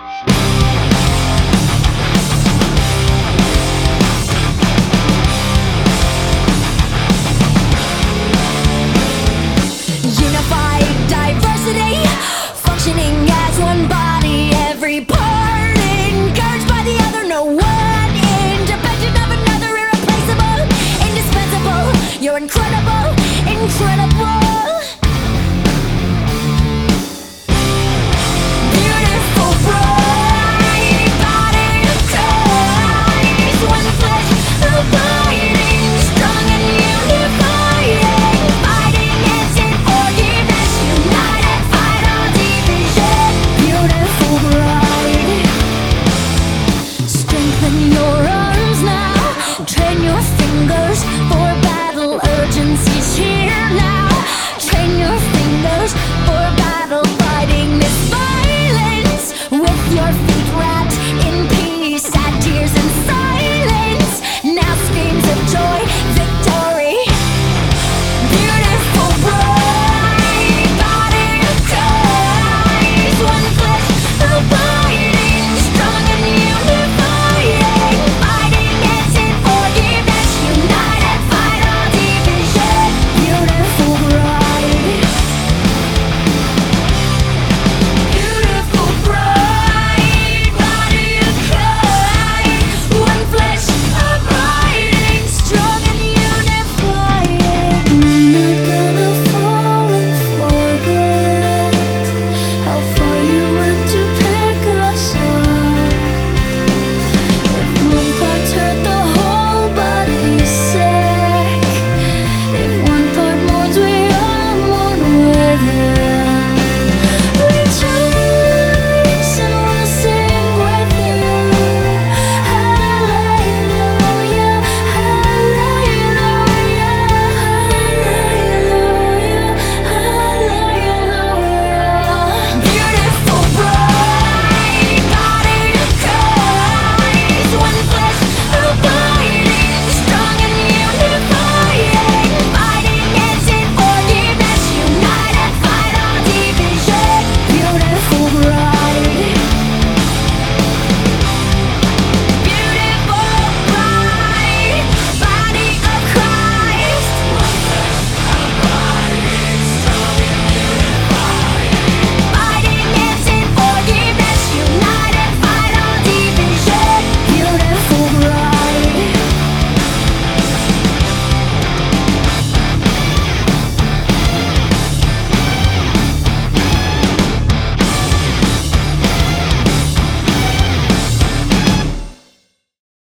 Unified diversity, functioning as one body, every part encouraged by the other, no one independent of another, irreplaceable, indispensable. You're incredible, incredible.